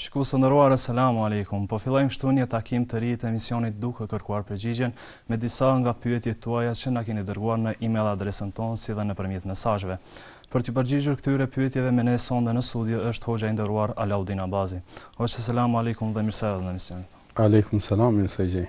Shikues të nderuar Eselamu Alejkum. Po fillojmë kështu një takim të ri të emisionit Duke kërkuar përgjigjen me disa nga pyetjet tuaja që na keni dërguar në email adresën tonë si dhe nëpërmjet mesazheve. Për t'iu përgjigjur këtyre pyetjeve me ne sonde në studio është hoxha i nderuar Alaudin Abazi. Hoxhë Eselamu Alejkum dhe mirëseardhje në emision. Alejkum Selam, mirë se gjej.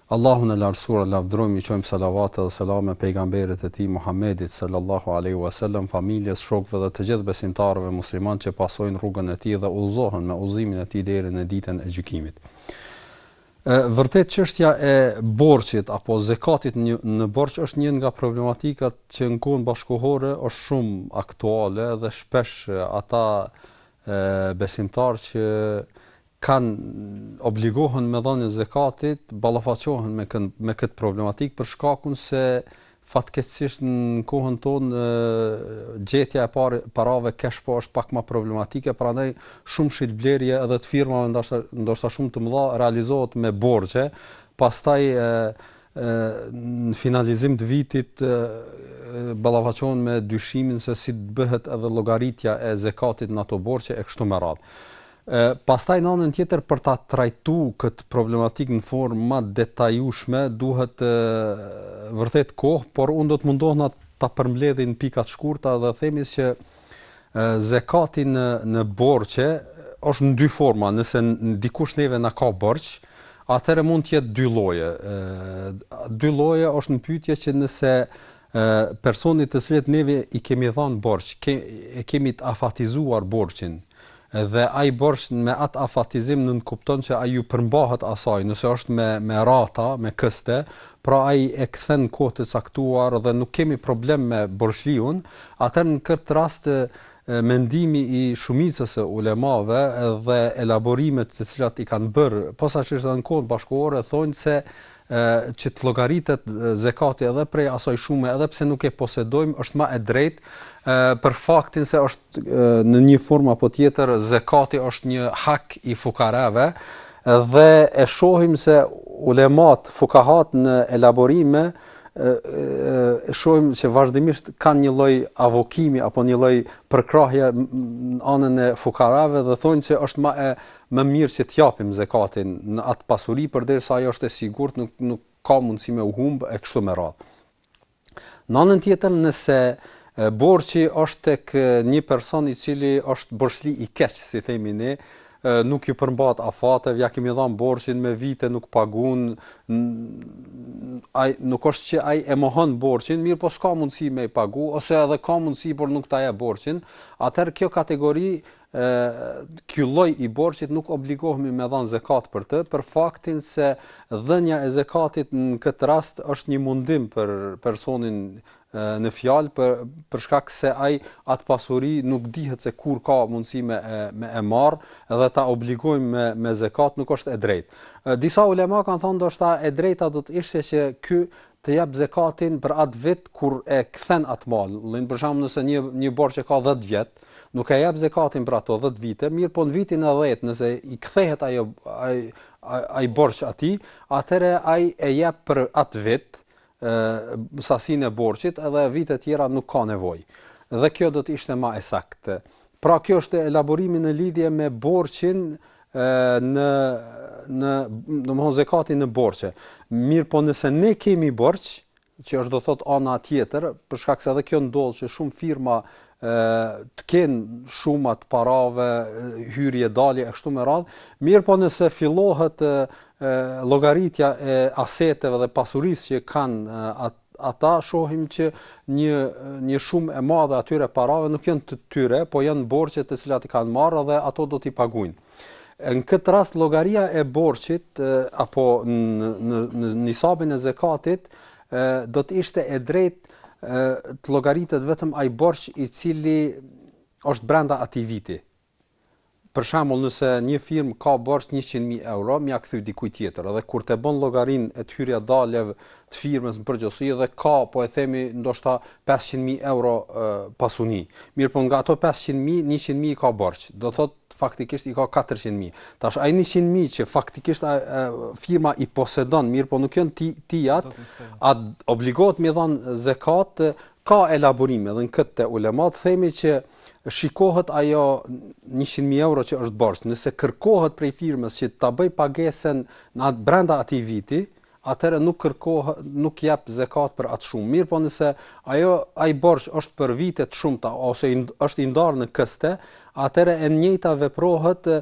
Allahun e Lartësuar e lavdërojmë i çojmë salavate dhe selame pejgamberit të tij Muhammedit sallallahu alejhi ue sellem familjes shokëve dhe të gjithë besimtarëve musliman që pasojnë rrugën e tij dhe udhëzohen me udhëzimin e tij deri në ditën e gjykimit vërtet çështja e borxhit apo zekatit në, në borxh është një nga problematikat që në kohën bashkohore është shumë aktuale dhe shpesh ata e, besimtarë që kanë obligohen me dhënien e zekatit ballafaqohen me kët me kët problematik për shkakun se fatkeqësisht në kohën tonë gjetja e parave kesh po është pak më problematike, prandaj shumë shitblerje edhe të firmave ndoshta ndoshta shumë të mëdha realizohet me borxhe, pastaj e, e, në finalizim të vitit ballafaqohen me dyshimin se si të bëhet edhe llogaritja e zekatit në ato borxhe e kështu me radhë. E pastaj në anën tjetër për ta trajtu këtë problematik në formë më të detajushme duhet e, vërtet kohë, por unë do të mundohna ta përmbledh në pika t'shkurta dhe themi se e, zekati në në borxhe është në dy forma, nëse dikush neve na ka borxh, atëherë mund të jetë dy lloje. Ë dy lloje është në pyetje që nëse E, personi të cilit neve i kemi dhanë borç, ke, e kemi të afatizuar borçin, dhe ai borç me atë afatizim nënkupton që ai ju përmbahet asaj, nëse është me, me rata, me këste, pra ai e kthen n'kohë të caktuar dhe nuk kemi problem me borçliun, atëherë në këtë rast mendimi i shumicës së ulemave dhe elaborimet të cilat i kanë bërë, posaçërisht edhe në kohën bashkohore, thonë se e që të llogaritet zekati edhe prej asaj shume edhe pse nuk e posedojmë është më e drejtë e për faktin se është në një formë apo tjetër zekati është një hak i fukarave dhe e shohim se ulemat fukahat në elaborime e shohim se vazhdimisht kanë një lloj avokimi apo një lloj përkrahje në anën e fukarave dhe thonë se është më e Më mirë që t'japim zekatin në atë pasuri përderisa ajo është e sigurt, nuk nuk ka mundësi me u humb e kështu me radhë. Në anën tjetër, nëse borxhi është tek një person i cili është borxhli i keq, si themi ne, nuk ju përmbahet afateve, ja kemi dhënë borxhin me vite nuk pagun, ai nuk është që ai e mohon borxhin, mirëpo s'ka mundësi me i pagu ose edhe ka mundësi por nuk ta jep borxhin, atëherë kjo kategori e ky lloj i borxhit nuk obligohemi me dhanë zekat për të për faktin se dhënia e zekatit në këtë rast është një mundim për personin në fjalë për për shkak se ai at pasuri nuk dihet se kur ka mundësi me me e marr dhe ta obligojmë me me zekat nuk është e drejtë. Disa ulema kanë thënë ndoshta e drejta do të ishte që ky të jap zekatin për atë vit kur e kthen atë mallin, për shembull nëse një një borxh e ka 10 vjet, nuk e jap zekatin për ato 10 vite, mirëpo në vitin e 10 nëse i kthehet ajo ai ai borxh atij, atëherë ai e jep për atë vit ë sasinë e borxhit edhe vitet tjera nuk ka nevojë. Dhe kjo do të ishte ma e saktë. Pra kjo është elaborimi në lidhje me borxhin në në domthon zekatin në borxhe. Mirpo nëse ne kemi borxh, që është do thot ana tjetër, për shkak se edhe kjo ndodh që shumë firma të kenë shumë atë parave, hyrje, dalje, e kështu me radhë, mirëpo nëse fillohet llogaritja e aseteve dhe pasurisë që kanë atë ata shohim që një një shumë e madhe e atyre parave nuk janë të tyre, po janë borxhe të cilat i kanë marrë dhe ato do t'i paguajnë. Në këtë rast llogaria e borxhit apo në në në nisabin e zekatit do të ishte e drejtë të llogaritet vetëm ai borxh i cili është brenda atij viti. Për shembull, nëse një firmë ka borxh njëqind mijë euro, m'ia kthy dikujt tjetër, edhe kur ta bon llogarinë e të hyrja daljeve të firmës n'përgjithësi edhe ka, po e themi, ndoshta pesëqind mijë euro pasuni. Mirëpo nga ato pesëqind mijë, njëqind mijë i ka borxh, do thotë faktikisht i ka katërqind mijë. Tash ai njëqind mijë që faktikisht firma i posedon, mirëpo nuk janë të tijat, a obligohet m'i dhanë zekat, ka elaborime edhe në këtë te ulemat, themi që shikohet ajo 100.000 euro që është borxh, nëse kërkohet prej firmës që ta bëj pagesën në atë brenda atij viti, atëherë nuk kërkohet, nuk jep zekat për atë shumë. Mirëpo nëse ajo ai borxh është për vite të shumta ose është i ndarë në këste, atëherë e njëjta veprohet e,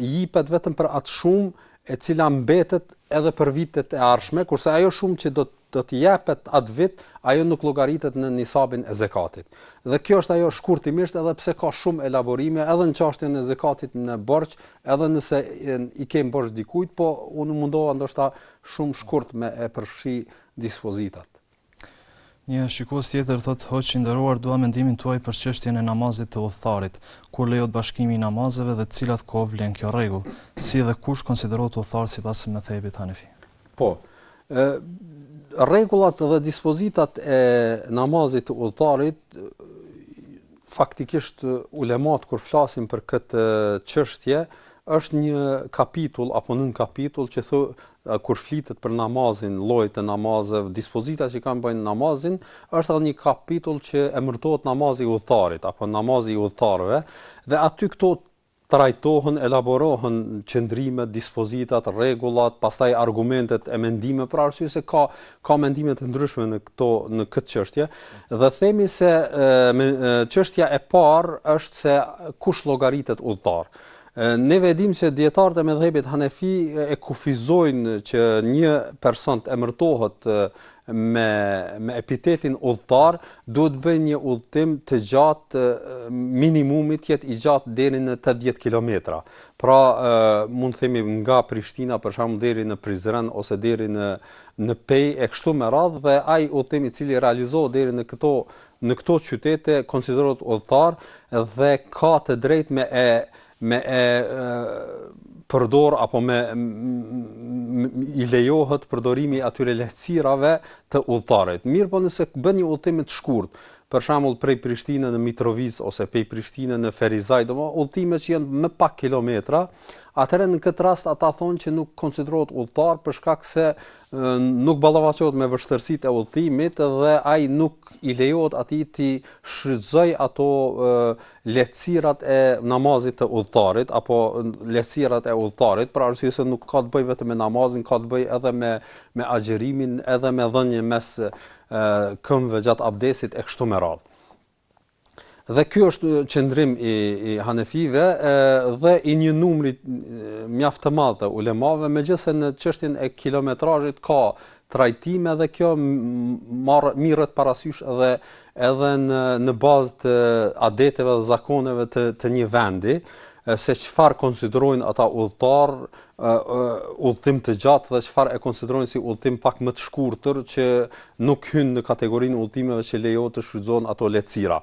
jipet vetëm për atë shumë e cila mbetet edhe për vitet e ardhshme, kurse ajo shumë që do të do të jepet atë vit, ajo nuk llogaritet në nisabin e zekatit. Dhe kjo është ajo shkurtimisht edhe pse ka shumë elaborime edhe në çashtjen e zekatit në borxh, edhe nëse i kem borxh dikujt, po unë u mundova ndoshta shumë shkurt me e përfshi dispozitat. Një shikues tjetër thotë, Hoxhë i nderuar, dua mendimin tuaj për çështjen e namazit të udhëtarit. Kur lejohet bashkimi i namazeve dhe cilat kohë vlen kjo rregull? Si dhe kush konsiderohet udhëtar sipas medhhebit hanefi? Po. Ë rregullat dhe dispozitat e namazit të udhëtarit faktikisht ulemat kur flasin për këtë çështje është një kapitull apo nënkapitull që kur flitet për namazin, llojet e namazeve, dispozitat që kanë të bëjnë me namazin, është edhe një kapitull që emërtohet namazi i udhëtarit apo namazi i udhëtarëve dhe aty këto trajtohen, elaborohen qëndrimet, dispozitat, rregullat, pastaj argumentet e mendime për arsye se ka ka mendime të ndryshme në këto në këtë çështje dhe themi se çështja e parë është se kush llogaritet udhëtar. Ne e dimë se dietarët e medhhebit Hanefi e kufizojnë që një person të emërtohet me me epitetin udhëtar duhet të bëjë një udhëtim të gjatë minimumi të jetë i gjatë deri në 80 kilometra. Pra e, mund të themi nga Prishtina për shembull deri në Prizren ose deri në në Pejë e kështu me radhë dhe ai udhëtim i cili realizohet deri në këto në këto qytete konsiderohet udhëtar dhe ka të drejtë me e me e përdor apo me i lejohet përdorimi i atyre lehtësirave të udhëtarit. Mirpo nëse bën një udhëtim të shkurt, për shembull prej Prishtine në Mitrovicë ose prej Prishtine në Ferizaj, do të thotë udhëtime që janë më pak kilometra, atëherë në këtë rast ata thonë që nuk konsiderohet udhëtar për shkak se nuk ballafaqohet me vështirësitë e udhëtimit dhe ai nuk i lejohet atij t'i shfrytëzojë ato lehtësirat e namazit të udhëtarit apo lehtësirat e udhëtarit, për arsye se nuk ka të bëjë vetëm me namazin, ka të bëjë edhe me me agjërimin, edhe me dhënien mes'h këmbëve gjatë abdesit e kështu me radhë. Dhe ky është qëndrim i, i hanefive e, dhe i një numri mjaft të madh të ulemave, megjithëse në çështjen e kilometrazhit ka trajtime dhe kjo marr mirret parasysh edhe edhe në në bazë të adeteve dhe zakoneve të të një vendi se çfarë konsiderojnë ata udhëtar udhëtim të gjatë dhe çfarë e konsiderojnë si udhëtim pak më të shkurtër që nuk hyn në kategorinë e udhëtimeve që lejohet të shfrytëzohen ato lehtësira.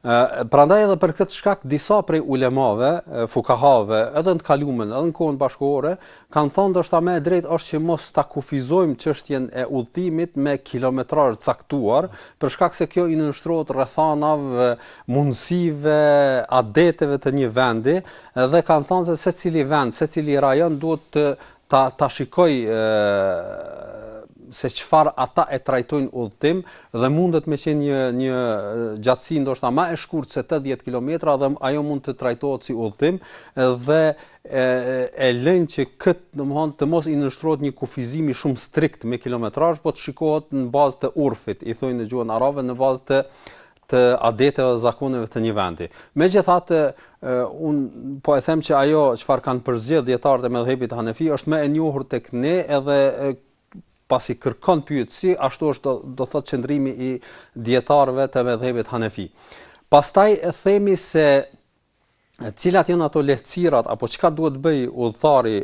Ë prandaj edhe për këtë shkak disa prej ulemave, fukahave, edhe në të kaluarën, edhe në kohën bashkohore, Kanë thanë ndoshta më e drejtë është që mos ta kufizojmë çështjen e udhëtimit me kilometrazh të caktuar, për shkak se kjo i nënshtrohet rrethanave, mundësive, adeteve të një vendi dhe kanë thanë se secili vend, secili rajon duhet të ta ta shikojë ë se çfarë ata e trajtojnë udhëtim dhe mundet me qenë një një gjatësi ndoshta ma e shkurtë se 80 kilometra dhe ajo mund të trajtohet si udhëtim dhe e e lëjnë që kët, domthon të mos i nënshtrohet një kufizimi shumë strikt me kilometrazh, po të shikohet në bazë të urfit, i thonë në gjuhën arabe në bazë të të adeteve dhe zakoneve të një vendi. Megjithatë, unë po e them që ajo çfarë kanë përzgjedh dijetarët e medhhebit Hanefi është më e njohur tek ne edhe pasi kërkon pyetësi, ashtu është do, do thotë qëndrimi i dijetarëve të medhhebit Hanefi. Pastaj e themi se cilat janë ato lehtësirat apo çka duhet të bëjë udhëtari,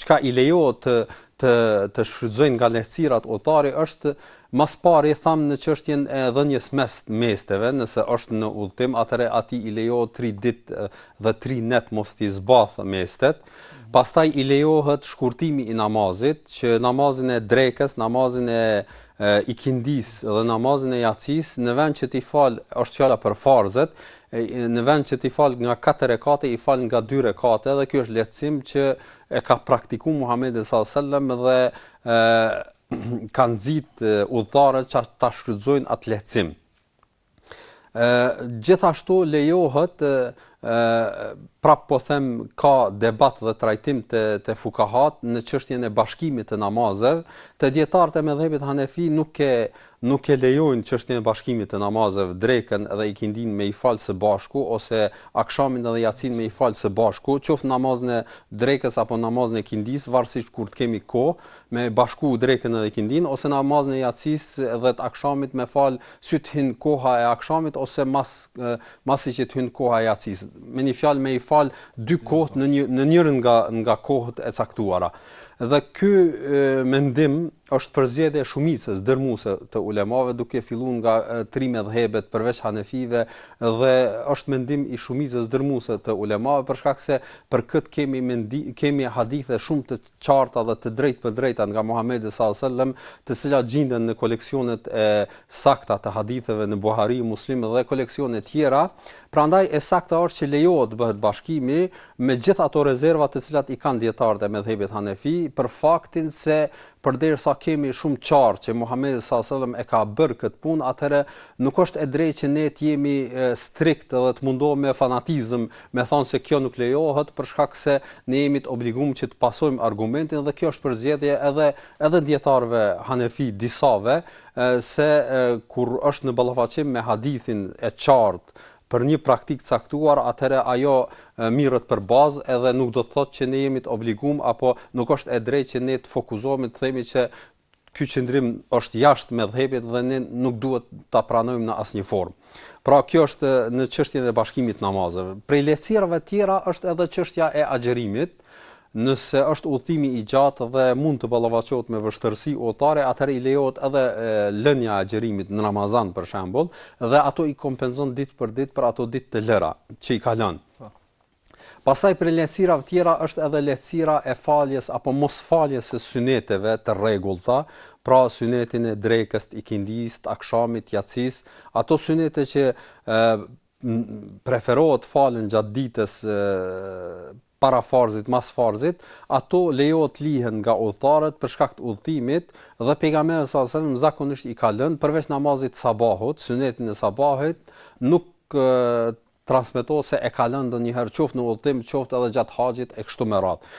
çka i lejohet të të të shfrytëzojë nga lehtësirat udhëtari është mas pari thamë në çështjen e dhënies mes mesteve, nëse është në udhëtim, atëherë atij i lejohet 3 ditë dhe 3 net mos t'i zbath mestet. Pastaj i lejohet shkurtimi i namazit, që namazin e drekës, namazin e ikindisë dhe namazin e jacisë në vend që t'i fal është fjala për farzet, në vend që t'i fal nga katër rekate i fal nga dy rekate dhe ky është lehtësim që e ka praktiku Muhamedi sallallahu alaihi wasallam dhe ë ka nxit udhëtarët që ta shfrytëzojnë atë lehtësim. ë gjithashtu lejohet ë prap po them ka debat dhe trajtim te te fukahatë në çështjen e bashkimit të namazeve, te dijetarët e medhhebit Hanefi nuk e nuk e lejojnë çështjen e bashkimit të namazeve, drekën dhe ikindinë me i fal së bashku ose akshamin dhe jacinë me i fal së bashku, qoftë namazin e drekës apo namazin e ikindisë, varësisht kur të kemi kohë, me bashku drekën edhe ikindinë, ose namazin e jacisë dhe të akshamit me fal si të hyn koha e akshamit ose mas masi që të hyn koha e jacisë. Me një fjalë me i fal dy kohët në një në njërën nga nga kohët e caktuara. Dhe ky mendim Është përzgjedhje e shumicës dërrmuese të ulemave duke fillu nga tri medhhebet përveç hanefijve dhe është mendim i shumicës dërrmuese të ulemave për shkak se për këtë kemi mendi kemi hadithe shumë të qarta dhe të drejtpërdrejta nga Muhamedi sallallahu alaihi wasallam të cilat gjinden në koleksionet e sakta të haditheve në Buhari, Muslim dhe koleksione tjera. Prandaj e sakta është që lejohet bëhet bashkimi, me gjithë ato rezervat të cilat i kanë dijetarët e medhhebit hanefi për faktin se përderisa kemi shumë qartë që Muhamedi sallallahu alaihi wasallam e ka bërë këtë punë, atëherë nuk është e drejtë që ne të jemi strikt dhe të mundohemi me fanatizëm me thanë se kjo nuk lejohet për shkak se ne jemi të obliguar që të pasojmë argumentin dhe kjo është përzgjedhje edhe e dijetarëve hanefi disave se kur është në ballafaqim me hadithin e qartë për një praktikë të caktuar, atëherë ajo mirret për bazë edhe nuk do të thotë që ne jemi të obliguar apo nuk është e drejtë që ne të fokuzohemi të themi që ky qëndrim është jashtë medhhebit dhe ne nuk duhet ta pranojmë në asnjë formë. Pra kjo është në çështjen e bashkimit të namazeve. Prej lehtësirave të tjera është edhe çështja e agjërimit, Nëse është udhëtimi i gjatë dhe mund të ballafaqohet me vështërsi udhëtari, atëherë i lejohet edhe lënia e agjërimit në Ramazan për shembull, dhe ato i kompenzon ditë për ditë për ato ditë të lëna që i ka lënë. Po. Pastaj prej lehtësirave tjera është edhe lehtësira e faljes apo mos faljes së syneteve të rregullta, pra synetin e drekës, ikindisë, akshamit, jacisë, ato synete që ë preferohet të falen gjatë ditës para farzit, mas farzit, ato lejohet të lihen nga udhëtarët për shkak të udhëtimit dhe pejgamberi sallallahu alajhi wasallam zakonisht i ka lënë përveç namazit të sabahut, synetin e sabahut, nuk transmetohet se e ka lënë ndonjëherë qoftë në udhëtim, qoftë edhe gjatë haxhit e kështu me radhë.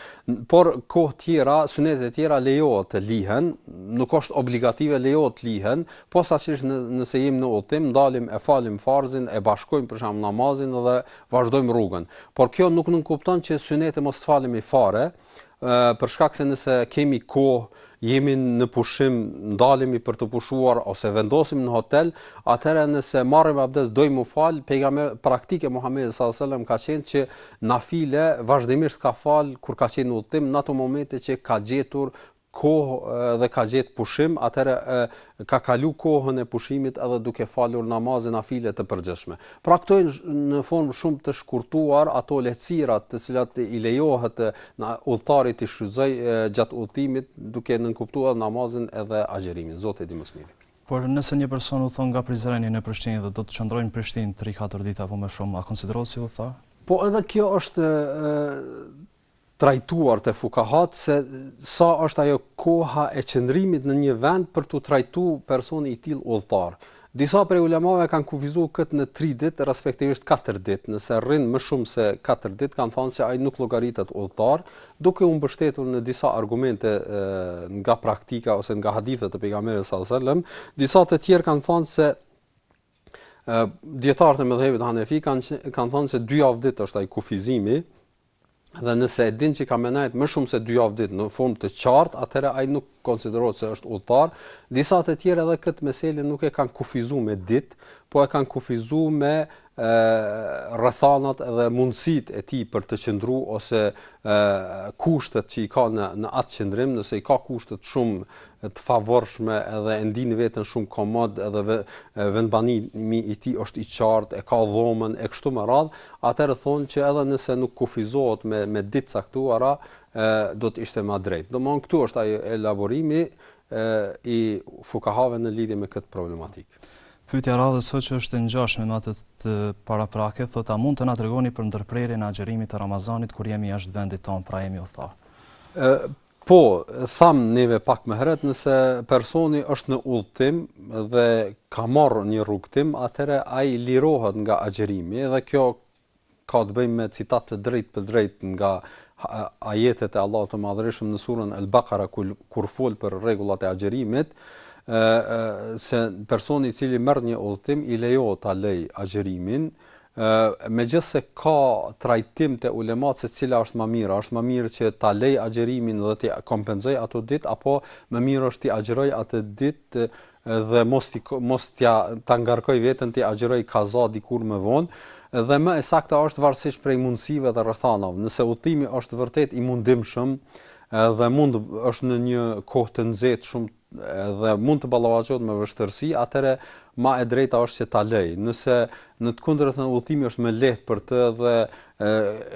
Por kohë tjera, synetet e tjera lejohet të lihen, nuk është obligative lejohet të lihen, Posaçërisht nëse jemi në udhëtim, ndalim e falim farzin, e bashkojmë për shembull namazin dhe vazhdojmë rrugën. Por kjo nuk nënkupton që synete mos të falim fare, për shkak se nëse kemi kohë, jemi në pushim, ndalemi për të pushuar ose vendosemi në hotel, atëherë nëse marrim abdes dojmë m'u fal, praktika e Muhamedit sallallahu alajhi wasallam ka qenë që nafile vazhdimisht ka fal kur ka qenë në udhëtim në ato momente që ka gjetur kohë dhe ka gjetë pushim, atëherë ka kalu kohën e pushimit edhe duke falur namaze nafile të përgjithshme. Pra këto janë në formë shumë të shkurtuar ato lehtësira të cilat i lejohen udhëtarit t'i shfrytëzojë gjatë udhëtimit duke nënkuptuar edhe namazin edhe agjërimin. Zoti e di më së miri. Po nëse një person udhëton nga Prizreni në Prishtinë dhe do të qëndrojë në Prishtinë tri katër ditë apo më shumë, a konsiderohet si udhëtar? Po edhe kjo është trajtuar te fukahat se sa është ajo koha e qëndrimit në një vend për t'u trajtu personi i tillë udhëtar. Disa prej ulemave kanë kufizu këtë në 3 ditë, respektivisht 4 ditë, nëse rrin më shumë se 4 ditë kanë thanë se ai nuk llogaritet udhëtar, duke u mbështetur në disa argumente e, nga praktika ose nga hadithe të pejgamberit sallallahu alajhi wasallam, disa të tjerë kanë thanë se dietarët e medhhebit hanefi kanë kanë thanë se dy javë ditë është ai kufizimi, dhe nëse e din që ka me nejt më shumë se dy javë ditë në formë të qartë, atëherë ai nuk konsiderohet se është udhëtar. Disa të tjerë edhe këtë mesele nuk e kanë kufizuar me ditë, po e kanë kufizuar me rrethanat dhe mundësitë e tij për të qëndruar ose kushtet që i ka në në atë qëndrim, nëse i ka kushtet shumë të favorshme edhe e ndin veten shumë komod edhe vendbanimi i tij është i qartë, e ka dhomën e kështu me radhë, atëherë thonë që edhe nëse nuk kufizohet me me ditë të caktuara, ë do të ishte ma drejt. Domthon këtu është ai elaborimi ë i fukahave në lidhje me këtë problematikë. Pyetja e radhës sot që është e ngjashme me atë paraprake, thotë a mund të na tregoni për ndërprerjen e agjërimit të Ramazanit kur jemi jashtë vendit tonë, pra jemi udhëtarë? Ë Po, thamë ne pak më herët, nëse personi është në udhëtim dhe ka marrë një rrugëtim, atëherë ai lirohet nga agjërimi dhe kjo ka të bëjë me citate të drejtpërdrejta nga ajetet e Allahut të Madhërishëm në surën Al-Baqara kur fol për rregullat e agjërimit, ë se personi i cili merr një udhëtim i lejohet ta lejë agjërimin, megjithëse ka trajtim te ulemat se cila është më mirë, a është më mirë që ta lejë agjërimin dhe t'i kompenzojë ato ditë apo më mirë është të agjërojë atë ditë dhe mos ti mos t'ja ta ngarkojë veten t'i agjërojë kaza dikur më vonë dhe më e sakta është varësisht prej mundësive dhe rrethanave. Nëse udhëtimi është vërtet i mundimshëm dhe mund është në një kohë të nxehtë shumë dhe mund të ballafaqohet me vështërsi, atëherë ma e drejta është që ta lejë. Nëse në të kundërtën udhëtimi është më i lehtë për të dhe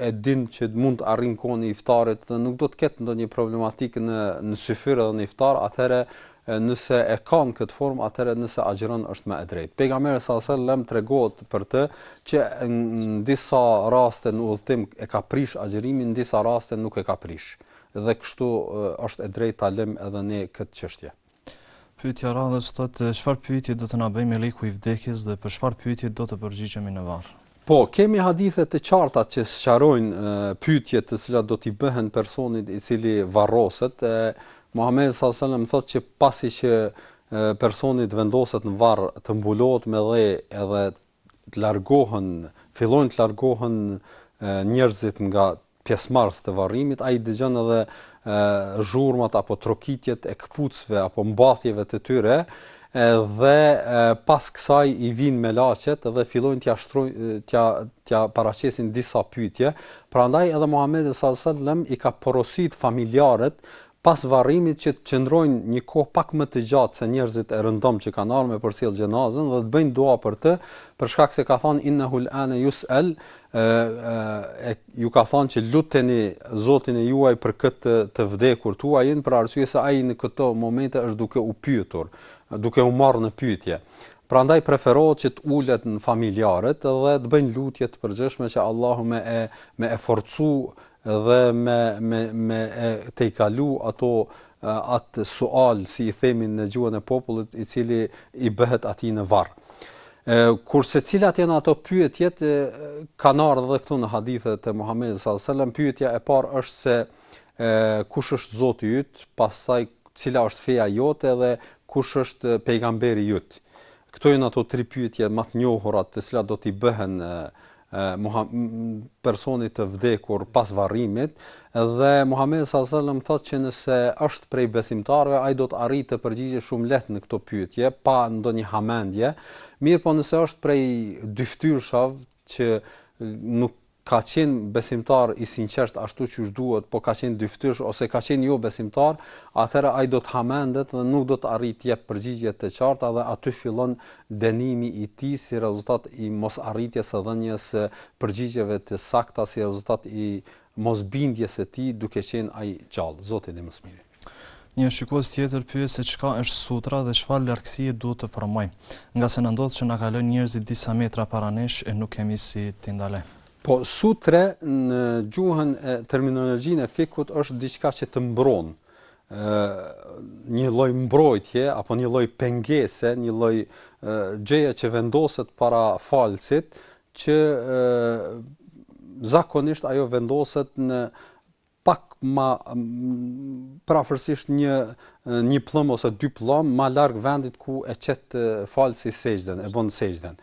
e din që mund të arrijë kohën e iftarit dhe nuk do të ketë ndonjë problematikë në në syfyr edhe në iftar, atëherë nëse e kanë këtë formë, atëherë nëse agjëron është më e drejtë. Pejgamberi alejhi selam tregohet për të që në disa raste në udhëtim e ka prish agjërimin, në disa raste nuk e ka prish. Dhe kështu është e drejtë ta lëmë edhe ne këtë çështje. Pyetja e radhës thotë çfarë pyetje do të na bëjë meleku i vdekjes dhe për çfarë pyetje do të përgjigjemi në varr? Po, kemi hadithe të qarta që sqarojnë pyetjet të cilat do t'i bëhen personit i cili varroset. Muhamedi sallallahu alajhi wasallam thotë që pasi që personi të vendoset në varr, të mbulohet me dhe edhe të largohen, fillojnë të largohen njerëzit nga pjesëmarrës të varrimit, ai dëgjon edhe zhurmat apo trokitjet e këpucëve apo mbathjeve të tyre, dhe pas kësaj i vijnë melaqet dhe fillojnë t'ia shtrojnë t'ia t'ia paraqesin disa pyetje. Prandaj edhe Muhamedi alejhi selam i ka porositë familjarët pas varrimit që të qëndrojnë një kohë pak më të gjatë se njerëzit e rëndomtë që kanë ardhur me përcjellë xhenazën dhe të bëjnë dua për të, për shkak se ka thënë innehu l'ane yus'al, e, ju ka thënë që luteni Zotin e juaj për këtë të vdekur tuajin, për arsye se ai në këto momente është duke u pyetur, duke u marrë në pyetje. Prandaj preferohet që të ulen familjarët dhe të bëjnë lutje të përgjithshme që Allahu me e me e forcu dhe me me me e tejkalu ato atë sual si i themi në gjuhën e popullit i cili i bëhet atij në varr. Ë kurse cilat janë ato pyetjet kanë ardhur edhe këtu në hadithe të Muhamedit sallallahu alajhi wasallam pyetja e parë është se e, kush është Zoti yt, pastaj cila është feja jote dhe kush është pejgamberi yt. Këto janë ato tri pyetje më të njohura të cilat do t'i bëhen personit të vdekur pas varrimit dhe Muhamedi sallallahu alajhi wasallam thotë që nëse është prej besimtarëve ai do të arrijë të përgjigjet shumë lehtë në këto pyetje pa ndonjë hamendje, mirëpo nëse është prej dyftyrshave që nuk ka qenë besimtar i sinqert ashtu siç duhet, po ka qenë dyftyrsh ose ka qenë jo besimtar, atëherë ai do të hamendet dhe nuk do të arrijë të jap përgjigje të qarta dhe aty fillon dënimi i tij si rezultat i mosarritjes së dhënies së përgjigjeve të sakta si rezultat i mosbindjes së tij duke qenë ai gjallë. Zoti di më së miri. Një shikues tjetër pyet se çka është sutra dhe çfarë largësie duhet të formojmë, ngase na ndodh që na kalojnë njerëzit disa metra para nesh e nuk kemi si t'i ndalojmë. Po sutre në gjuhën e terminologjinë e fikhut është diçka që të mbron, një lloj mbrojtje apo një lloj pengese, një lloj gjëja që vendoset para falësit që zakonisht ajo vendoset në pak më prafërsisht një një pllëm ose dy pllëm më larg vendit ku e qet falësi sexhden, e bën sexhden.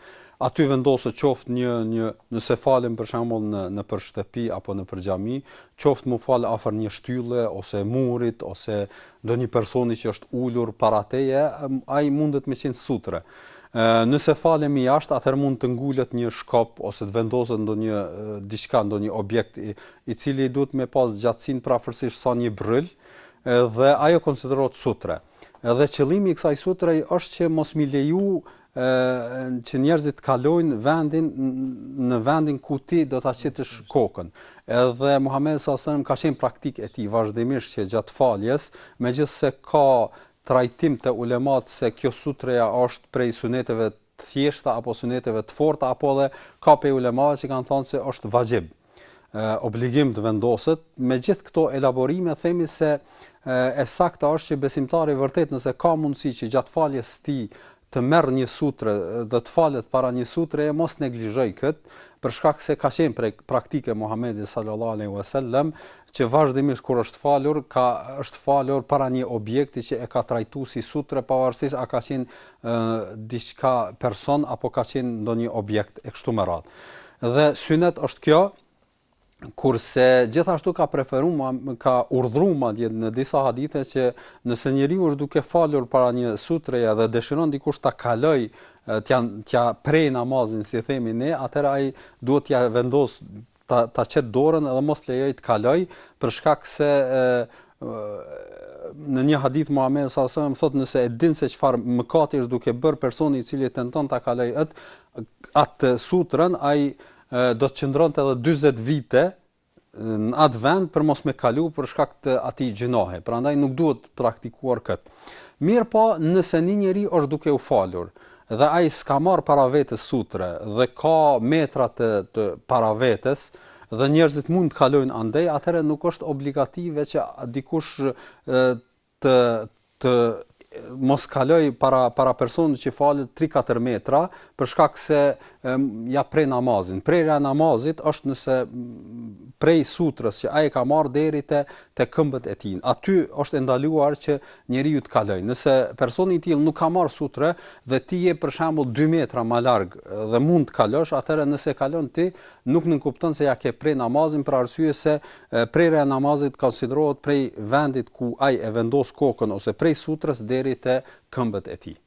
Aty vendoset qoftë një një nëse falem për shembull në nëpër shtëpi apo nëpër xhami, qoftë m'u fal afër një shtylle ose murit ose ndonjë personi që është ulur para teje, ai mundet me qenë sutre. Nëse falemi jashtë, atëherë mund të ngulet një shkop ose të vendoset ndonjë diçka, ndonjë objekt i, i cili duhet me pas gjatësinë prafërsisht sa një bryl, dhe ajo konsiderohet sutre. Edhe qëllimi i kësaj sutreje është që mos me i leju që njerëzit të kalojnë vendin në vendin ku ti do ta qitësh kokën. Edhe Muhamedi alejhi selam ka qenë praktikë e tij vazhdimisht që gjatë faljes, megjithëse ka trajtim te ulematë se kjo sutreja është prej suneteve të thjeshta apo suneteve të forta apo edhe ka prej ulemave që kanë thënë se është vaxhib. obligim të vendoset, me gjithë këto elaborime themi se e sakta është që besimtari vërtet nëse ka mundësi që gjatë faljes së tij të merr një sutre dhe të falet para një sutre, e mos neglizhojë këtë, për shkak se ka qenë prej praktikës Muhamedit sallallahu alaihi wasallam që vazhdimisht kur është falur ka është falur para një objekti që e ka trajtuar si sutre pavarësisht a ka qenë ë diçka person apo ka qenë ndonjë objekt e kështu me radhë. Dhe synet është kjo, kurse gjithashtu ka preferu ka urdhru madje në disa hadithe që nëse njeriu është duke falur para një sutreje dhe dëshiron dikush ta kaloj t'ja t'ja prej namazin si themi ne, atëherë ai duhet t'ja vendos ta ta qet dorën dhe mos ta lejoj të kaloj për shkak se e, në një hadith Muhamedi sallallahu alajhi wasallam thotë nëse e din se çfarë mëkati është duke bër personi i cili tenton ta kaloj at atë sutrën ai do të qëndronte edhe 40 vite në atë vend për mos me kalu për shkak të atij gjynahi. Prandaj nuk duhet praktikuar kët. Mirëpo, nëse një njeri është duke u falur Dhe ai s'ka marrë para vetes sutre dhe ka metra të të para vetes dhe njerëzit mund të kalojnë andej, atëherë nuk është obligative që dikush të të mos kaloj para para personit që falet 3-4 metra për shkak se ja prej namazin. Prerja e namazit është nëse prej sutrës që ai ka marrë deri te te këmbët e tij. Aty është e ndaluar që njeriu të kalojë. Nëse personi i tillë nuk ka marrë sutre dhe ti je për shembull dy metra më larg dhe mund të kalosh, atëherë nëse kalon ti nuk nënkupton se ja ke prej namazin për arsye se prerja e namazit konsiderohet prej vendit ku ai e vendos kokën ose prej sutrës deri te këmbët e tij.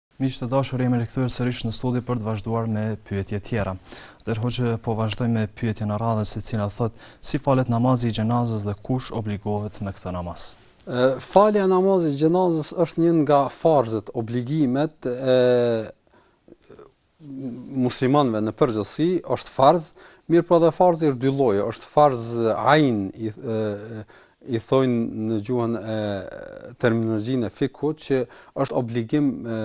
Miq të dashur, jemi rikthyer sërish në studio për të vazhduar me pyetje tjera. Atëherë hoxhë, po vazhdojmë me pyetjen e radhës, e cila thotë, si falet namazi i xhenazës dhe kush obligohet me këtë namaz? Falja e namazit të xhenazës është një nga farzet, obligimet e muslimanëve në përgjithësi është farz, mirëpo edhe farzi është dy lloje, është farz ain i e, i thonë në gjuhën e terminologjinë e fikhut që është obligim e,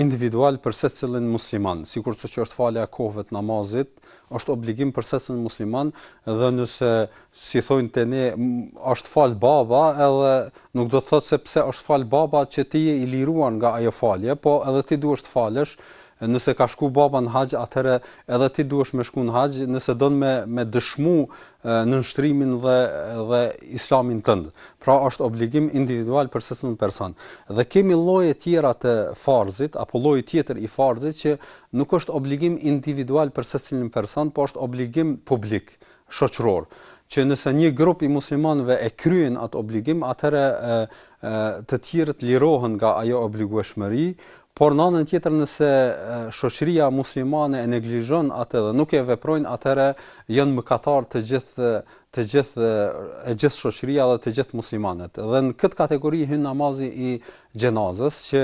individual për secilin musliman, sikurse që është falja e kohëve të namazit, është obligim për secilin musliman dhe nëse si thonë te ne ësht fal baba edhe nuk do të thotë se pse është fal baba që ti je i liruar nga ajo falje, po edhe ti duhesh të falesh, nëse ka shku baba në haxh atëherë edhe ti duhesh me shku në haxh, nëse don me me dëshmu nënshtrimin dhe dhe islamin tënd. Pra është obligim individual për secilin person. Dhe kemi lloje tjera të farzit apo lloji tjetër i farzit që Nuk është obligim individual për secilin person, po është obligim publik, shoqëror, që nëse një grup i muslimanëve e kryen atë obligim, atëherë të tjerët lirohen nga ajo obligueshmëri, por në anën tjetër nëse shoqëria muslimane e neglizhon atë dhe nuk e veprojnë, atëherë janë mëkatarë të gjithë të gjithë e gjithë shoqëria dhe të gjithë muslimanët. Dhe në këtë kategori hyn namazi i xhenazës që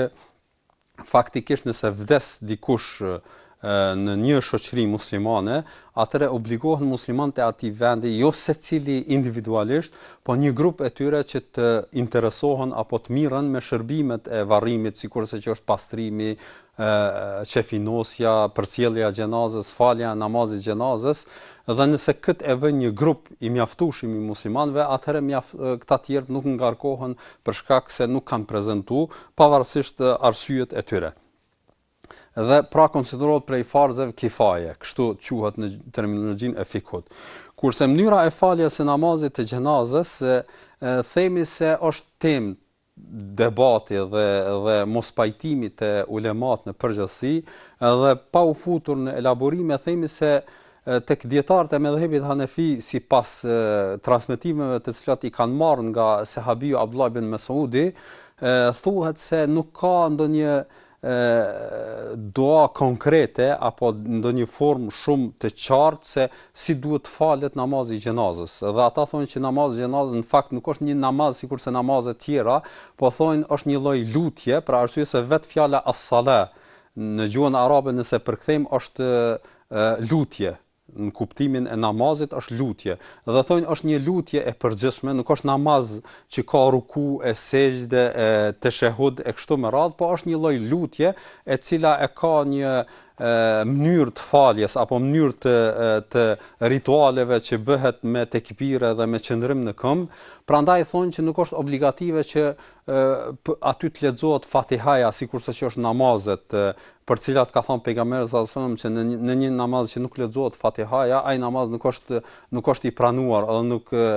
faktikisht nëse vdes dikush në një shoqëri muslimane, atëherë obligohen muslimanët e atij vendi, jo secili individualisht, po një grup e tyre që të interesohen apo të mirren me shërbimet e varrimit, sikurse që është pastrimi, qefinosja, përcjellja e xhenazës, falja e namazit të xhenazës, dhe nëse këtë e bën një grup i mjaftueshëm i muslimanëve, atëherë këta të tjerë nuk ngarkohen për shkak se nuk kanë prezentu, pavarësisht arsyet e tyre. Dhe pra konsiderohet prej farzeve kifaje, kështu quhet në terminologjinë e fikut. Kurse mënyra e faljes së namazit të xhenazës themi se është temë debati dhe dhe mospajtimi te ulemat në përgjithësi, dhe pa u futur në elaborime themi se Tek dijetarët e medhhebit hanefi sipas transmetimeve të cilat i kanë marrë nga sehabiu Abdullah ibn Mes'udi, thuhet se nuk ka ndonjë dua konkrete apo ndonjë formë shumë të qartë se si duhet të falet namazi i xhenazës. Dhe ata thonë që namazi i xhenazës në fakt nuk është një namaz sikurse namazet e tjera, po thonë është një lloj lutje, për arsye se vetë fjala as-sala në gjuhën arabe nëse përkthejmë është lutje në kuptimin e namazit është lutje dhe thonë është një lutje e përgjithshme nuk është namaz që ka ruku e sexhde e teshehud e kështu me radhë po është një lloj lutje e cila e ka një mënyrë të faljes apo mënyrë të të ritualeve që bëhet me tekbire dhe me qëndrim në këmbë, prandaj thonë që nuk është obligative që aty të lexohet Fatihaja sikurse që është namazet për të cilat ka thënë pejgamberi sallallahu alajhi wasallam që në në një namaz që nuk lexohet Fatihaja, ai namaz nuk është nuk është i pranuar dhe nuk e,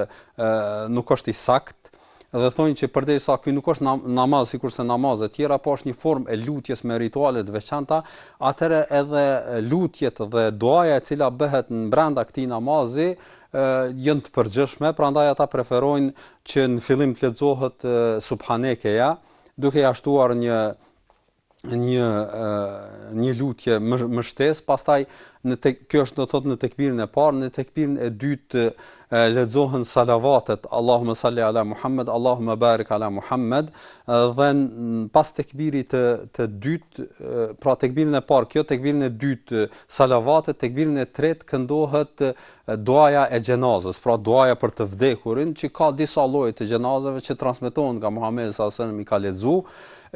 nuk është i saktë dhe thonë që përderisa ky nuk është namaz sikurse namazet e tjera, po është një formë e lutjes me rituale të veçanta, atëherë edhe lutjet dhe duaja e cila bëhet në brenda këtij namazi janë të përgjithshme, prandaj ata preferojnë që në fillim të lexohet subhanekeja, duke ia shtuar një një një lutje më më shtesë, pastaj në tek kjo është do të thotë në tekbirin e parë, në tekbirin e dytë lexohen salavatet Allahumma salli ala Muhammed, Allahumma barik ala Muhammed dhe pas tekbirit të të dytë, pra tekbirin e parë, kjo tekbirin e dytë salavatet, tekbirin e tretë këndohet Duaja e xhenazës, pra duaja për të vdekurin, që ka disa lloje të xhenazeve që transmetohen nga Muhamedi sallallahu alajhi wasallam i ka lexu,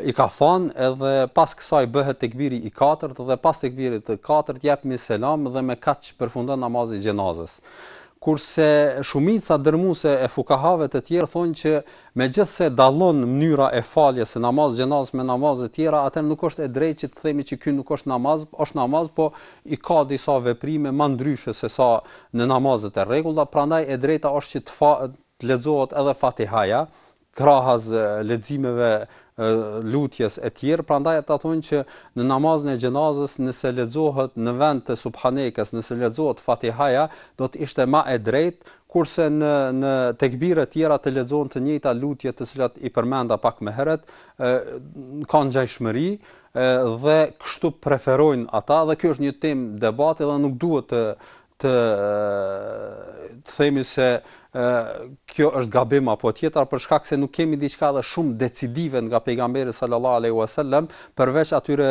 i ka thënë edhe pas kësaj bëhet tekbiri i katërt dhe pas tekbirit të katërt jepim selam dhe me kaq përfundon namazi i xhenazës. Kurse shumica dërmuese e fukahave të tjerë thonë që Megjithëse dallon mënyra e faljes së namazit xhenazës me namazet tjera, atëherë nuk është e drejtë që të themi që ky nuk është namaz, është namaz, po i ka disa veprime ma ndryshe se sa në namazet e rregullta, prandaj e drejta është që të falet, të lexohet edhe Fatihaja, krahas leximeve lutjes etj, prandaj ata thonë që në namazin e xhenazës nëse lexohet në vend të subhanekes, nëse lexohet Fatihaja, do të ishte ma e drejtë, Kurse në në tekbire tjera të lexohen të njëjta lutje të cilat i përmenda pak më herët, kanë ngjajshmëri dhe kështu preferojnë ata dhe kjo është një temë debati dhe nuk duhet të të të themi se kjo është gabim apo tjetra për shkak se nuk kemi diçka edhe shumë decisive nga pejgamberi sallallahu alaihi wasallam përveç atyre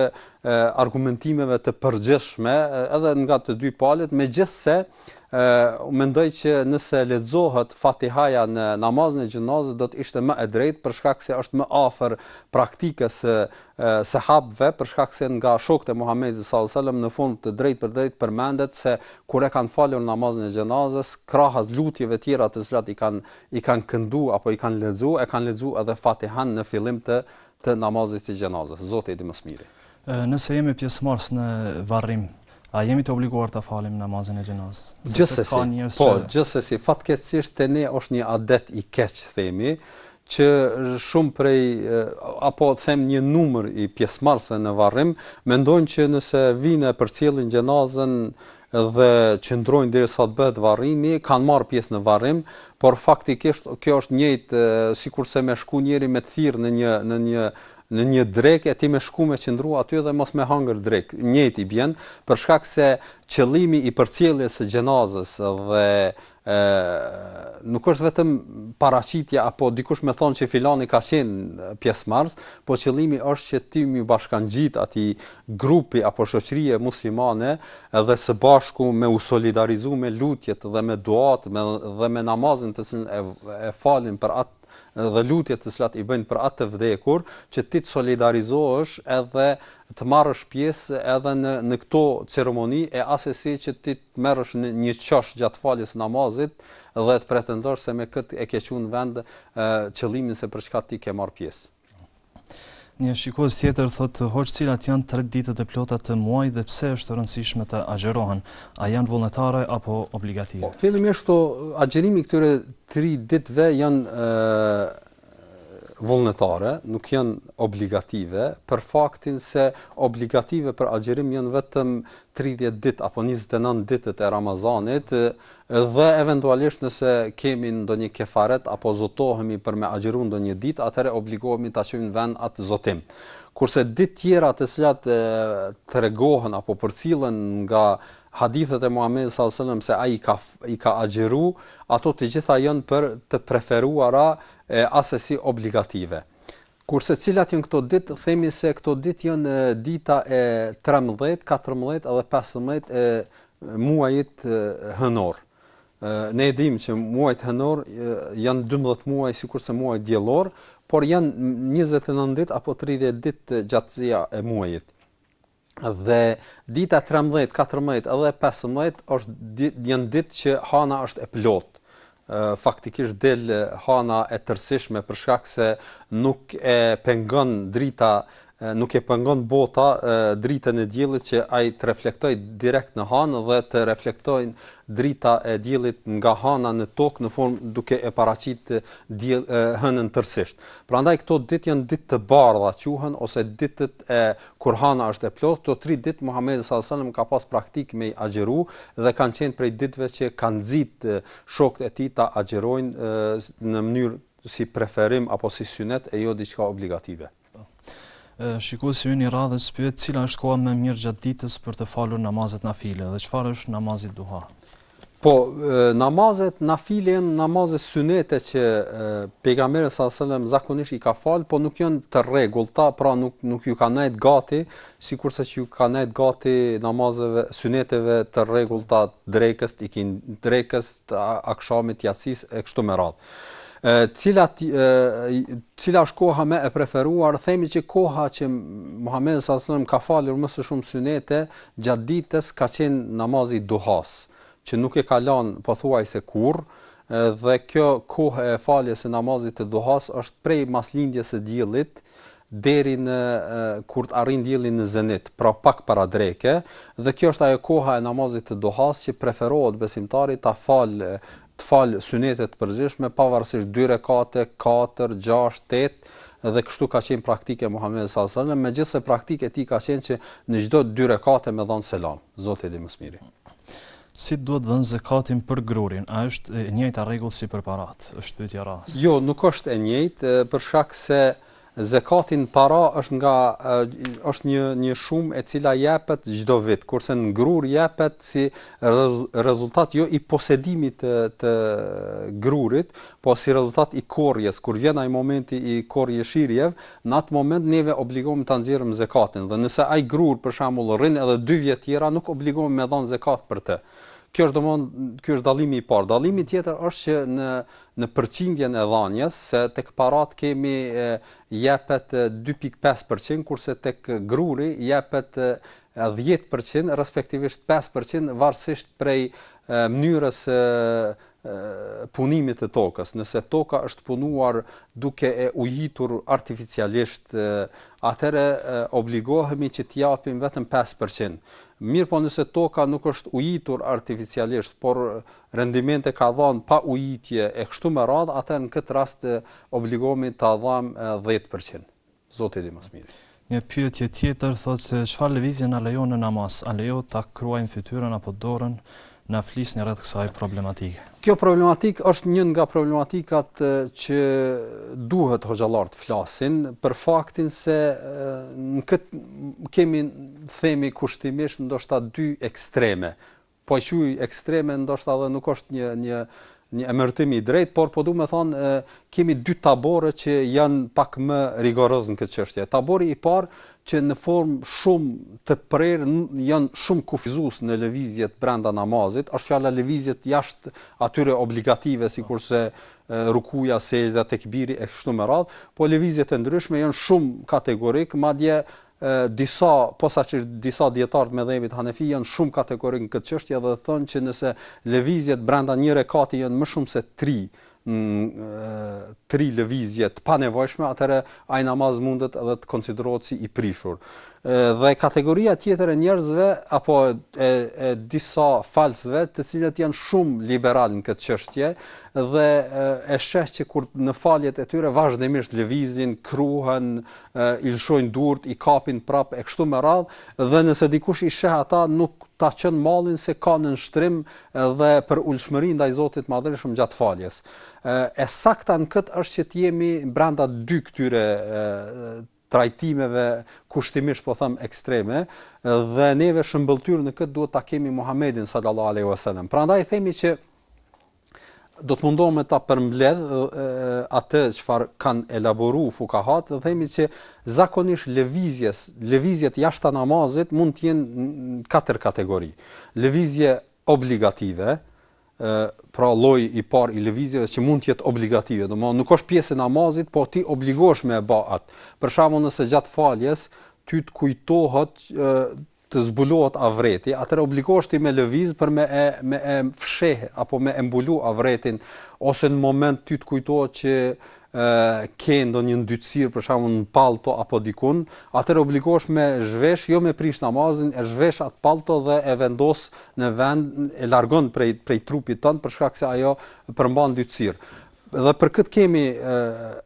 argumentimeve të përgjithshme edhe nga të dy palët megjithse ë mendoj që nëse lexohet Fatihaja në namazin e xhenazës do të ishte më e drejtë për shkak se është më afër praktikës së sahabëve për shkak se nga shokët e Muhamedit sallallahu alajhi wasallam në formë të drejtpërdrejtë përmendet se kur e kanë falur namazin e xhenazës krahas lutjeve tjera të cilat i kanë i kanë këndu apo i kanë lexu e kanë lexu edhe Fatihan në fillim të të namazit të xhenazës, Zoti e di më së miri. Nëse jemi pjesëmarrës në varrim, a jemi të obliguar ta falim namazin e xhenazës? Gjithsesi, po, gjithsesi, fatkeqësisht te ne është një adet i keq, themi, që shumë prej apo them një numër i pjesëmarrësve në varrim mendojnë që nëse vijnë e përcjellin xhenazën dhe qëndrojnë derisa të bëhet varrimi, kanë marrë pjesë në varrim, por faktikisht kjo është njëjtë sikurse me shku njëri me të thirr në një në një në një drekë e ti me shku me qëndru aty dhe mos me hangër drekë, njëjtë i bjen, për shkak se qëllimi i përcjelljes së xhenazës dhe e nuk është vetëm paraqitja apo dikush me thon që filani ka qen pjesëmarrës, por qëllimi është që ti me iu bashkangjit atij grupi apo shoqërie muslimane dhe së bashku me u solidarizu me lutjet dhe me duatë dhe me namazin të cilin e, e falin për atë dhe lutjet të cilat i bëjnë për atë të vdekur, që ti të solidarizohesh edhe të marrësh pjesë edhe në në këto ceremoni e asesi që ti të të marrësh një qosh gjatë faljes së namazit dhe të pretendosh se me këtë e ke çu në vend qëllimin se për çka ti ke marrë pjesë. Një shikues tjetër thotë hoxhë cilat janë tre ditët e plota të muajit dhe pse është e rëndësishme të agjërohen, a janë vullnetare apo obligative? Po fillimisht këto agjërimi i këtyre 3 ditëve janë vullnetare, nuk janë obligative, për faktin se obligative për agjërim janë vetëm 30 ditë apo 29 ditët e Ramazanit dhe eventualisht nëse kemi ndonjë kefaret apo zotohemi për me agjëru ndonjë ditë, atëherë obligohemi ta çojmë vend atë zotim. Kurse ditë tjera të cilat tregohen apo përcillen nga Hadithet e Muhamedit sallallahu alejhi ve sellem se ai ka i ka agjëru, ato të gjitha janë për të preferuara e asesi obligative. Kurse cilat janë këto ditë, themi se këto ditë janë dita e 13, 14 edhe 15 e muajit hënor. Ne e dimë që muajt hënor janë 12 muaj sikurse muajt diellor, por janë 29 ditë apo 30 ditë gjatësia e muajit. dhe dita trembëdhjetë, katërmbëdhjetë edhe pesëmbëdhjetë është janë ditë që hana është e plotë faktikisht del hana e tërësishme për shkak se nuk e pengon drita nuk e pengon bota dritën e diellit që ai të reflektojë direkt në hanë dhe të reflektojnë drita e diellit nga hana në tokë në formë duke e paraqit diell hënën tërësisht. Prandaj këto ditë janë ditë të bardha quhen ose ditët e Kur hana është e plotë, këto tri ditë Muhamedi sallallahu alejhi ve selem ka pas praktikë me i agjëru dhe kanë qenë prej ditëve që ka nxit shokët e tij ta agjërojnë në mënyrë si preferim apo si synet e jo diçka obligative. Shikuesi ynë i radhës pyet cila është koha më e mirë gjatë ditës për të falur namazet nafile dhe çfarë është namazi duha? Po, namazet nafile janë namaze synete që pejgamberi alejhi selam zakonisht i ka fal, po nuk janë të rregullta, pra nuk nuk ju ka nejt gati, sikurse që ju ka nejt gati namazeve syneteve të rregullta drekës, ikin drekës, akshamit, jacisë e kështu me radhë. E cila e cila është koha më e preferuar, themi që koha që Muhamedi alejhi selam ka falur më së shumë synete, Gjatë ditës ka qenë namazi i duhasë, që nuk e ka lanë pothuajse kurrë, dhe kjo kohë e faljes së namazit të duhasë është prej maslindjes së diellit deri në kur të arrijnë dielli në zenit, pra pak para dreke, dhe kjo është ajo koha e namazit të duhasë që preferohet besimtarit ta falë të falë synete të përgjithshme, pavarësisht dy rekate, katër, gjashtë, tetë, dhe kështu ka qenë praktikë e Muhamedit sallallahu alejhi ve sellem, megjithëse praktikë e tij ka qenë që në çdo dy rekate me dhanë selam. Zoti e di më së miri. Si duhet dhënë zekatin për grurin? A është e njëjta rregull si për paratë? Është pyetja e radhës. Jo, nuk është e njëjtë, për shkak se Zekatin para është nga është një një shumë e cila jepet çdo vit, kurse në grur jepet si rezultat jo i posedimit të, të grurit, po si rezultat i korrjes, kur vjen ai momenti i korrjes shirjev, në atë moment neve obligohemi ta nxjerrim zekatin dhe nëse ai grur për shembull rrin edhe dy vjet tjera, nuk obligohemi me dhan zekat për të. Kjo është domthon, ky është dallimi i parë. Dallimi tjetër është që në në përqindjen e dhanies, se tek paratë kemi jepet dy pikë pesë përqind, kurse tek gruri jepet dhjetë përqind, respektivisht pesë përqind, varësisht prej mënyrës së punimit të tokës. Nëse toka është punuar duke e ujitur artificialisht, atëherë obligohemi që t'i japim vetëm pesë përqind. Mirëpo nëse toka nuk është ujitur artificialisht, por rendimente ka dhënë pa ujitje e kështu me radhë, atëherë në këtë rast obligohemi ta dhamë dhjetë për qind. Zoti e di më së miri. Një pyetje tjetër thotë çfarë lëvizje na lejohen në namaz? A lejohet ta kruajmë fytyrën apo dorën? Na flisni rreth kësaj problematike. Kjo problematikë është një nga problematikat që duhet hoxhallarët të flasin për faktin se në këtë kemi themi kushtimisht ndoshta dy ekstreme. po e quaj ekstreme ndoshta dhe nuk është një një një emërtim i drejtë, por po domethonë kemi dy tabore që janë pak më rigoroz në këtë çështje. Tabori i parë që në formë shumë të prerë janë shumë kufizues në lëvizjet brenda namazit, është fjala lëvizjet jashtë atyre obligative sikurse rukuja, sexhdja, tekbiri e kështu me radhë, po lëvizjet e ndryshme janë shumë kategorik, madje Disa, posaçërisht disa dijetarë të medhhebit hanefi janë shumë kategorikë në këtë çështje dhe thonë që nëse lëvizjet brenda një rekati janë më shumë se tri, tri lëvizje të panevojshme, atëherë ai namaz mundet edhe të konsiderohet si i prishur. Dhe kategoria tjetër e njerëzve apo e, e disa falësve, të cilët janë shumë liberal në këtë çështje dhe e sheh që kur në faljet e tyre vazhdimisht lëvizin, kruhen, i lëshojnë durt, i kapin prapë e kështu me radhë, dhe nëse dikush i sheh ata nuk ta çon mallin se ka nënshtrim dhe përulshmëri ndaj Zotit Madhërishëm gjatë faljes. E sakta në këtë është që të jemi brenda dy këtyre trajtimeve kushtimisht po them ekstreme dhe neve shëmbëlltyr në këtë duhet ta kemi Muhamedin sallallahu alaihi wasallam. Prandaj themi që do të mundohem me ta përmbledh atë çfarë kanë elaboruar fukahat, dhe themi që zakonisht lëvizjes, lëvizjet jashtë namazit mund të jenë katër kategori. Lëvizje obligative, ë pra lloji i parë i lëvizjeve që mund të jetë obligative, domethënë nuk është pjesë e namazit, po ti obligohesh me e bë atë. Për shembull, nëse gjatë faljes ty të kujtohet të zbulohet avreti, atëherë obligohesh ti me lëviz për me e me e fsheh apo me e mbulu avretin ose në moment ty të kujtohet që ke ndonjë ndytësirë për shembull në pallto apo dikun, atëherë obligohesh me zhvesh, jo me prish namazin, e zhvesh atë pallto dhe e vendos në vend, e largon prej prej trupit tënd për shkak se ajo përmban ndytësirë. Dhe për këtë kemi e,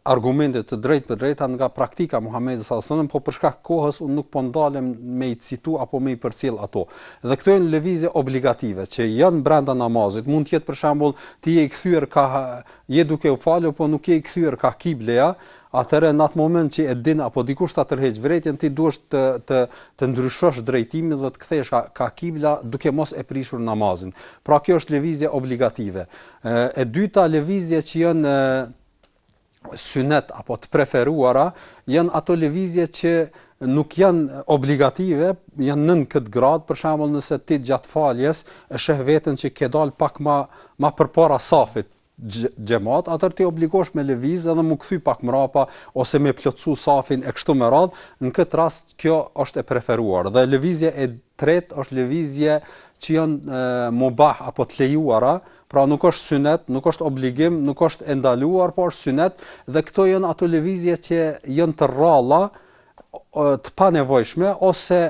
argumente të drejtpërdrejta nga praktika e Muhamedit sallallahu alajhi wasallam, por për shkak kohës unë nuk po ndalem me i citu apo me i përcjell ato. Dhe këto janë lëvizje obligative që janë brenda namazit, mund të jetë për shembull ti je i kthyer ka je duke u falur, po nuk je i kthyer ka kibleja, atëherë në atë moment që e din apo dikush ta tërheq vërejtjen ti duhesh të të të ndryshosh drejtimin dhe të kthesh ka kibla duke mos e prishur namazin. Pra kjo është lëvizje obligative. E dyta lëvizje që janë synet apo të preferuara janë ato lëvizje që nuk janë obligative, janë nën këtë grad, për shembull nëse ti gjatë faljes e sheh veten që ke dal pak ma përpara safit xhamat, atëherë ti obligohesh me lëviz edhe m'u kthy pak mrapa ose me plotësu safin e kështu me radhë, në këtë rast kjo është e preferuar. Dhe lëvizja e tretë është lëvizje që janë mubah apo të lejuara, pra nuk është synet, nuk është obligim, nuk është e ndaluar, por është synet dhe këto janë ato lëvizje që janë të rralla, të panevojshme ose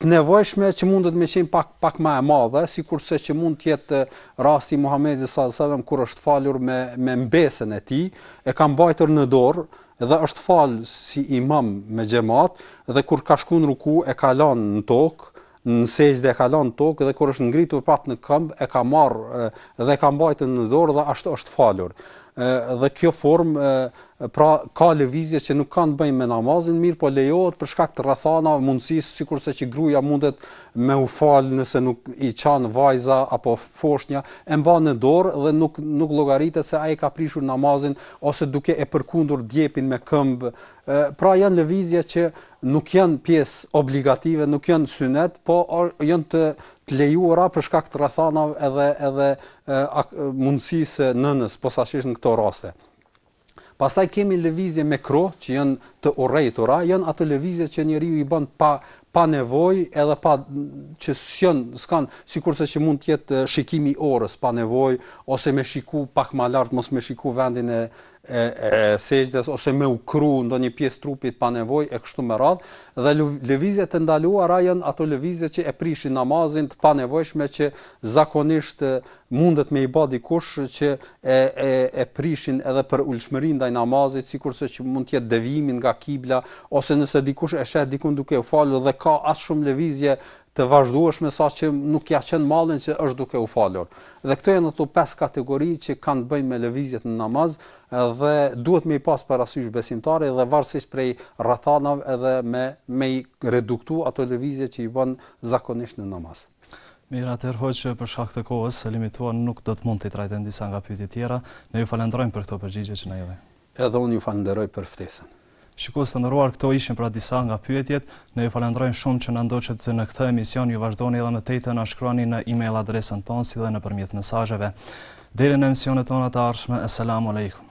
të nevojshme që mundet me qenë pak pak më e madhe, sikurse që mund të jetë rasti i Muhamedit sallallahu alajhi wasallam kur është falur me me mbesën e tij, e ka mbajtur në dorë dhe është fal si imam me xhamat dhe kur ka shkuar në ruku e ka lënë në tokë në sexhde e ka lënë në tokë dhe kur është ngritur prapë në këmbë e ka marrë dhe e ka mbajtur në dorë dhe ashtu është falur. Ë dhe kjo formë pra ka lëvizje që nuk kanë të bëjnë me namazin, mirëpo lejohet për shkak të rrethanave, mundësisë sikurse që gruaja mundet me u fal nëse nuk i çan vajza apo foshnja, e mban në dorë dhe nuk nuk llogaritet se ai ka prishur namazin ose duke e përkundur djepin me këmbë Pra janë lëvizje që nuk janë pjesë obligative, nuk janë synet, po janë të të lejuara për shkak të rrethanave edhe edhe mundësisë së nënës posaçërisht në këto raste. Pastaj kemi lëvizje mekruh që janë të urrejtura, janë ato lëvizje që njeriu i bën pa pa nevojë edhe pa që s'jan s'kan sikurse që mund të jetë shikimi i orës pa nevojë ose me shiku pak më lart mos me shiku vendin e e sexhdes ose me u kru ndonjë pjesë trupit pa nevojë e kështu me radh dhe lëvizjet e ndaluara janë ato lëvizje që e prishin namazin të panevojshme që zakonisht mundet me i ba dikush që e e e prishin edhe përulshmërinë ndaj namazit sikurse që mund të jetë devijimi nga kibla ose nëse dikush e sheh dikun duke u falur dhe ka aq shumë lëvizje të vazhdueshme saqë nuk ia çon mallin që është duke u falur. Dhe këto janë ato pesë kategori që kanë të bëjnë me lëvizjet në namaz dhe duhet me i pas parasysh besimtari dhe varësisht prej rrethanave edhe me me i reduktu ato lëvizje që i bën zakonisht në namaz. Mirë, atëherë hoxhë për shkak të kohës së limituar nuk do të mund t'i trajtojmë disa nga pyetjet tjera. Ne ju falënderojmë për këto përgjigje që na i dhe. Edhe unë ju falënderoj për ftesën. Shikues të nderuar, këto ishin pra disa nga pyetjet. Ne ju falënderojmë shumë që na ndoqët në këtë emision. Ju vazhdoni edhe më tej të na shkruani në email adresën tonë si dhe nëpërmjet mesazheve. Deri në emisionet tona të ardhshme, Esselamu Alejkum.